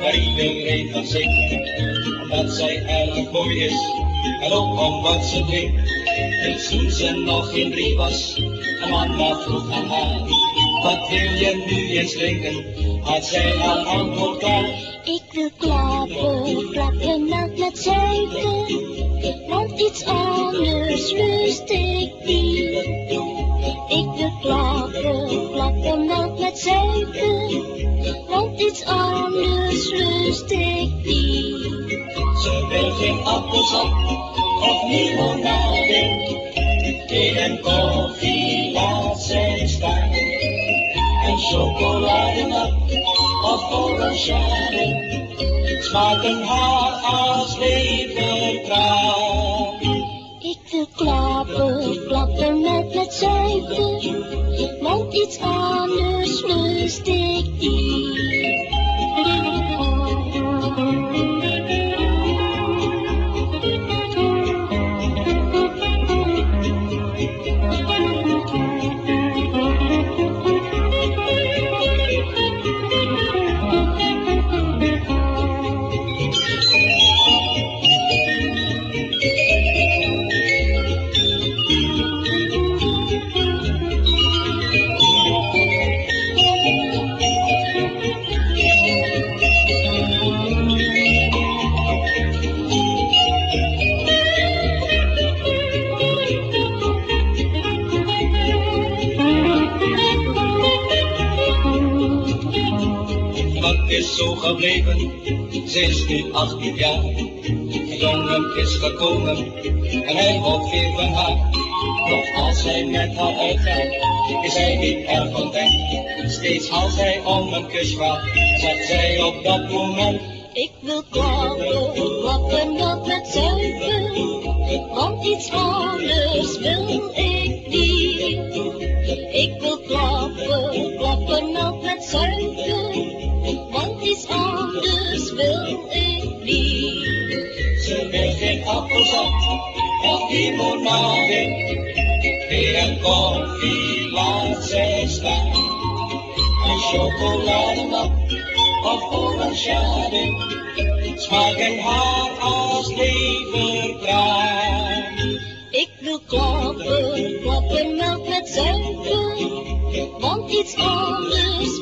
waar iedereen van zingt. Omdat zij erg mooi is, en ook om wat ze drinkt. Dus toen ze nog geen drie was, een mama vroeg aan haar. Wat wil je nu eens drinken? Had zij al antwoord klaar. Ik wil klappen, klappen met suiker. Want iets anders lust ik niet. Ik wil klappen, klappen iets anders lust ik niet. Ze wil geen appelsap of limonade. Thee en koffie laat zij staan. En chocolademelk of orangeade smaken haar als levertraan. Ik wil klappen, klappen melk met suiker. Want iets anders Dat is zo gebleven, ze is nu 18 jaar. De jongen is gekomen en hij houdt veel van haar. Doch als hij met haar uitgaat, is hij niet erg content. Steeds als hij om een kus vraagt, zegt zij op dat moment. Ik wil klappen, klappen melk met suiker. Want iets anders wil Ze wil geen appelsap of limonade. Thee en koffie laat zij staan. En chocolademelk of orangeade smaken haar als levertraan. Ik wil klappen, klappen melk met suiker. Want iets anders